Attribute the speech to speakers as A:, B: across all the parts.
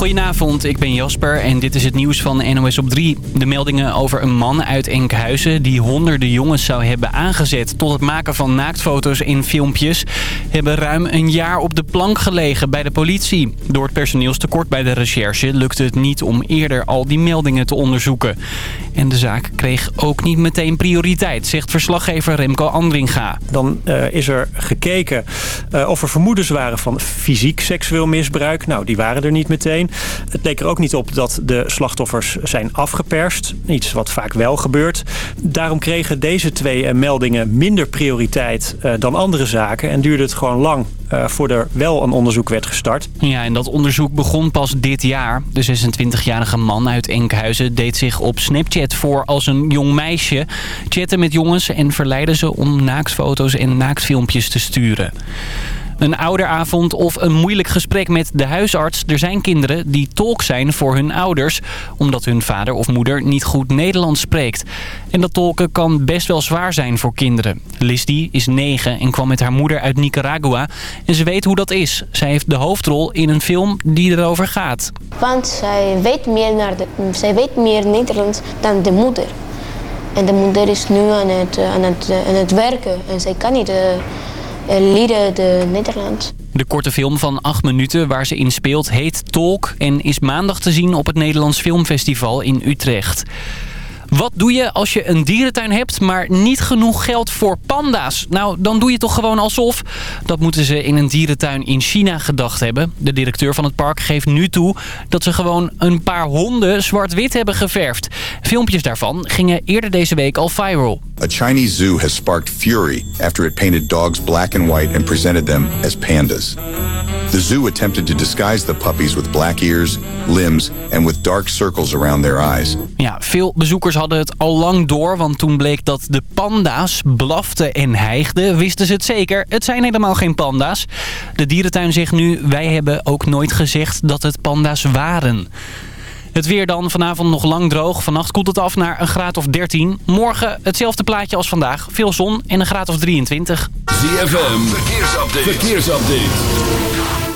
A: Goedenavond, ik ben Jasper en dit is het nieuws van NOS op 3. De meldingen over een man uit Enkhuizen die honderden jongens zou hebben aangezet... tot het maken van naaktfoto's in filmpjes... hebben ruim een jaar op de plank gelegen bij de politie. Door het personeelstekort bij de recherche lukte het niet om eerder al die meldingen te onderzoeken. En de zaak kreeg ook niet meteen prioriteit, zegt verslaggever Remco Andringa.
B: Dan uh, is er gekeken uh, of er vermoedens waren van fysiek seksueel misbruik. Nou, die waren er niet meteen. Het leek er ook niet op dat de slachtoffers zijn afgeperst. Iets wat vaak wel gebeurt. Daarom kregen deze twee uh, meldingen minder prioriteit dan andere zaken. En duurde het gewoon lang uh, voor er wel een onderzoek werd gestart.
A: Ja, en dat onderzoek begon pas dit jaar. De 26-jarige man uit Enkhuizen deed zich op Snapchat voor als een jong meisje. Chatten met jongens en verleidde ze om naaktfoto's en naaktfilmpjes te sturen. Een ouderavond of een moeilijk gesprek met de huisarts. Er zijn kinderen die tolk zijn voor hun ouders... omdat hun vader of moeder niet goed Nederlands spreekt. En dat tolken kan best wel zwaar zijn voor kinderen. Listy is negen en kwam met haar moeder uit Nicaragua. En ze weet hoe dat is. Zij heeft de hoofdrol in een film die erover gaat.
C: Want zij weet meer, naar zij weet meer Nederlands dan de moeder. En de moeder is nu aan het, aan het, aan het werken en zij kan niet... Uh, leren de Nederlands.
A: De korte film van 8 minuten waar ze in speelt heet Tolk... en is maandag te zien op het Nederlands Filmfestival in Utrecht. Wat doe je als je een dierentuin hebt, maar niet genoeg geld voor panda's? Nou, dan doe je toch gewoon alsof. Dat moeten ze in een dierentuin in China gedacht hebben. De directeur van het park geeft nu toe dat ze gewoon een paar honden zwart-wit hebben geverfd. Filmpjes daarvan gingen eerder deze week al viral.
D: A Chinese zoo has sparked fury after it painted dogs black and white and presented them as pandas. The zoo attempted to disguise the puppies with black ears, limbs and with dark circles around their eyes.
A: Ja, veel bezoekers hadden het al lang door, want toen bleek dat de panda's blaften en hijgden, wisten ze het zeker. Het zijn helemaal geen panda's. De dierentuin zegt nu, wij hebben ook nooit gezegd dat het panda's waren. Het weer dan vanavond nog lang droog. Vannacht koelt het af naar een graad of 13. Morgen hetzelfde plaatje als vandaag. Veel zon en een graad of 23.
E: ZFM, verkeersupdate. verkeersupdate.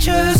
F: pictures.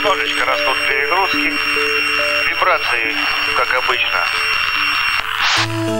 F: немножечко растут перегрузки, вибрации, как обычно.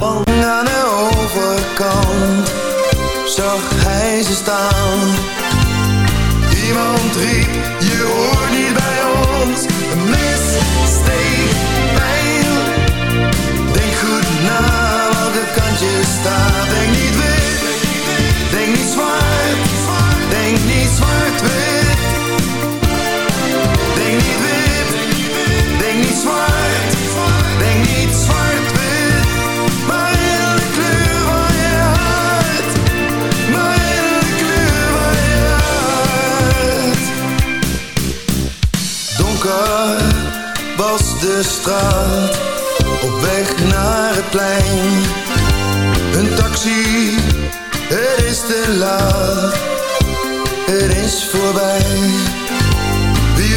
G: lang aan de overkant. Zag hij ze staan. Iemand riep, je hoort niet bij ons. Een missteek, pijn Denk goed na welke kant je staat. straat, op weg naar het plein. Een taxi, het is te laat, het is voorbij. wie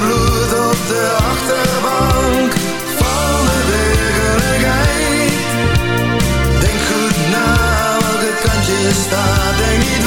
G: bloed op de achterbank van de werkelijkheid. Denk goed na welke kant je staat, denk niet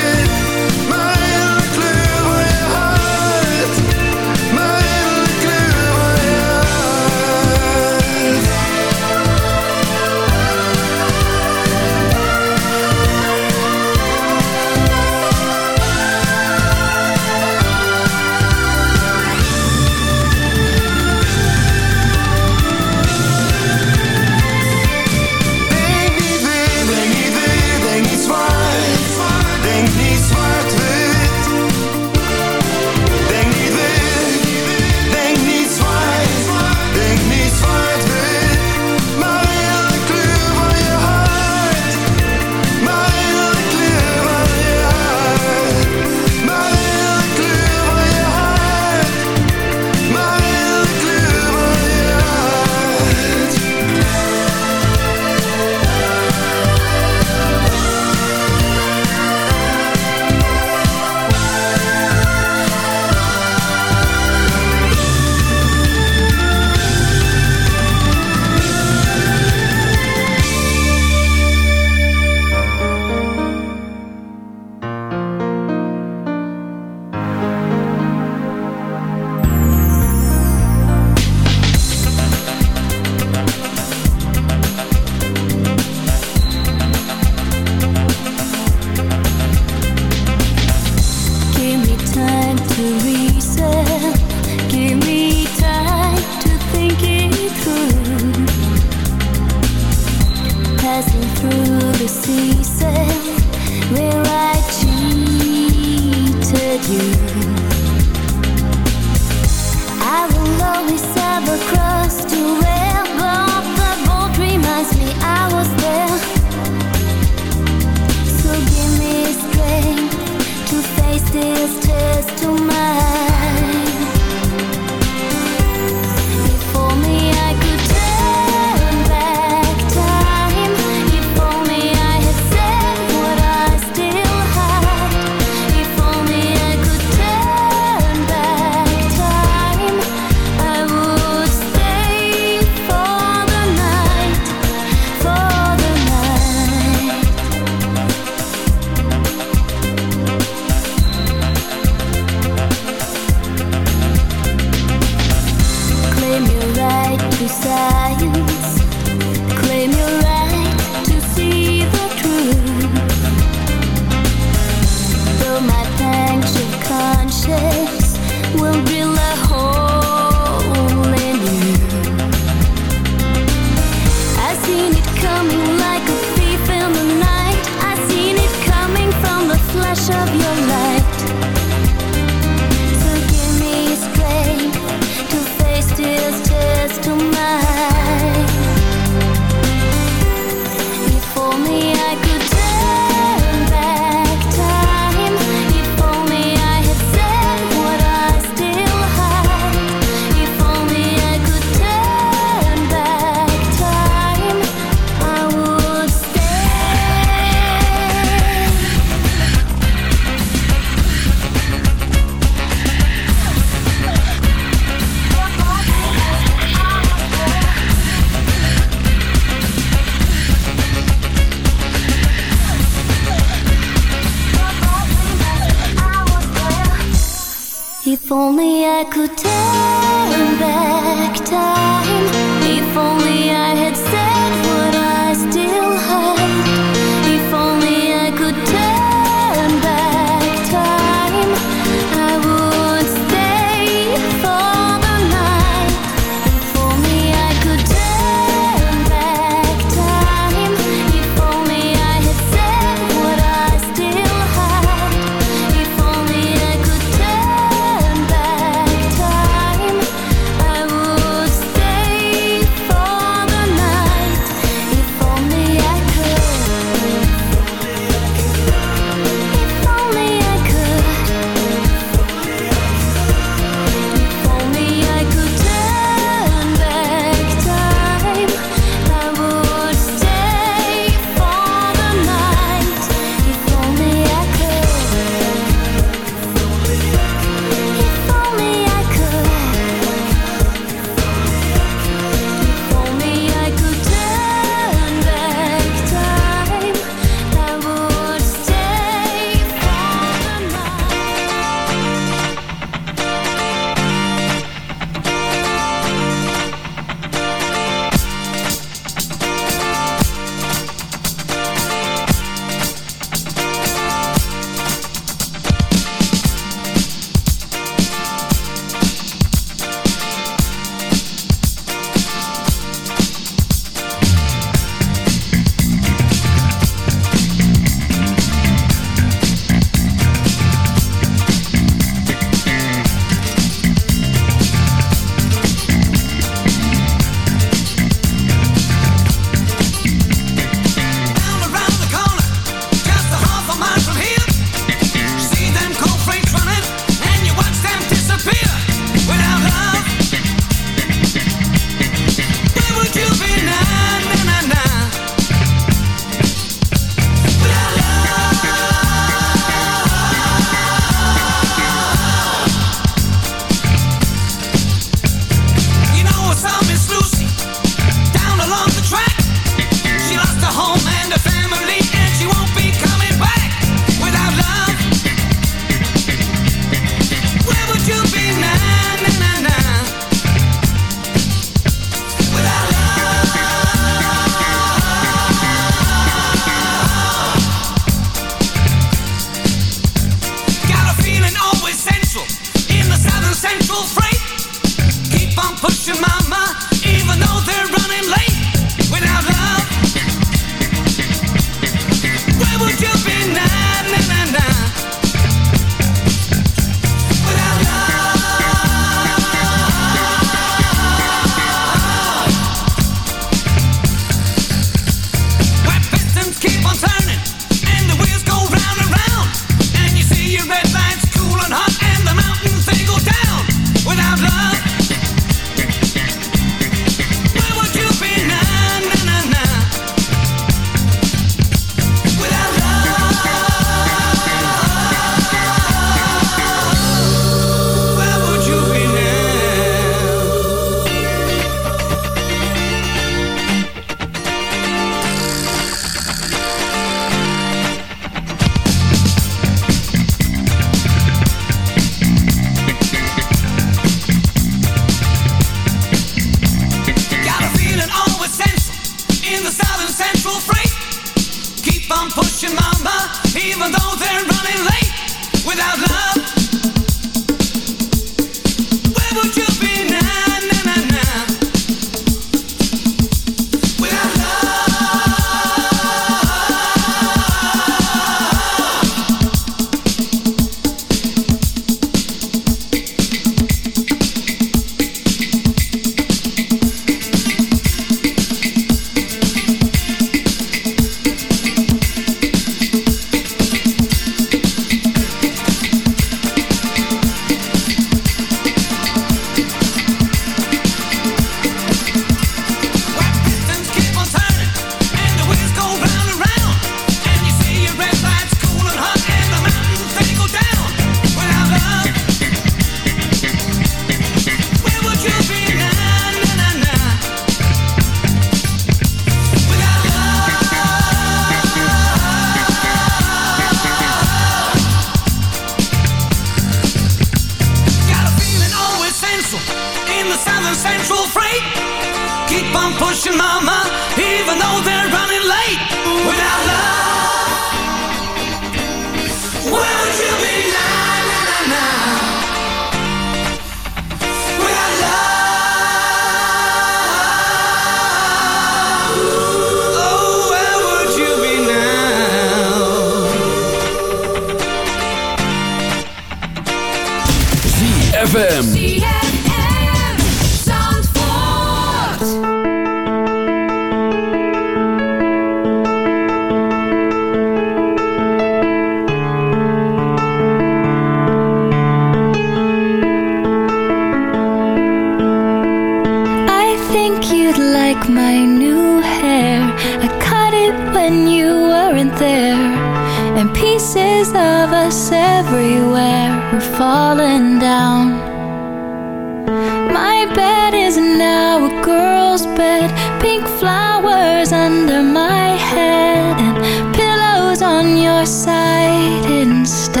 H: instead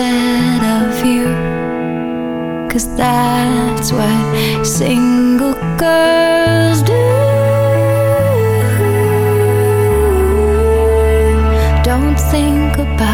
H: of you. Cause that's what single girls do. Don't think about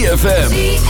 I: ZFM.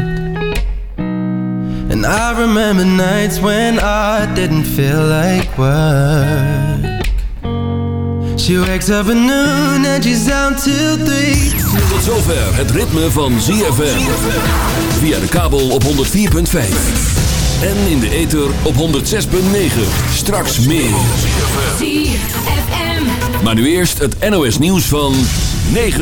G: And I remember nights when I didn't feel like work She wakes up at noon and she's out till three
E: Tot zover het ritme van ZFM. Via de kabel op 104.5. En in de ether op 106.9. Straks meer.
I: ZFM.
E: Maar nu eerst het NOS nieuws van 9 uur.